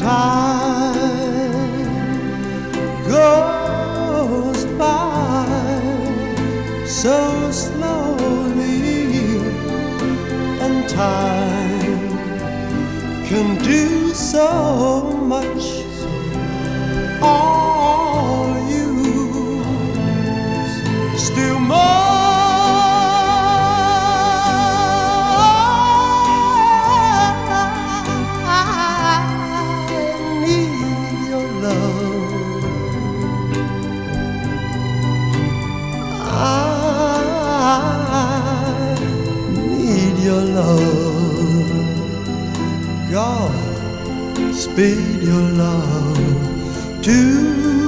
time goes by so slowly, and time can do so much. I need your love. God, speed your love to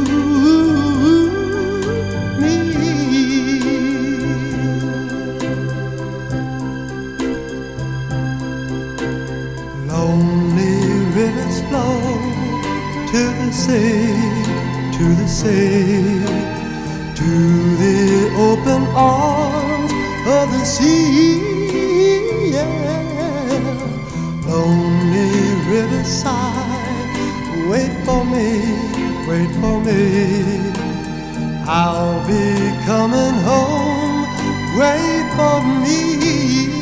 to the sea, to the sea, to the open arms of the sea. Yeah. Lonely riverside, wait for me, wait for me. I'll be coming home, wait for me.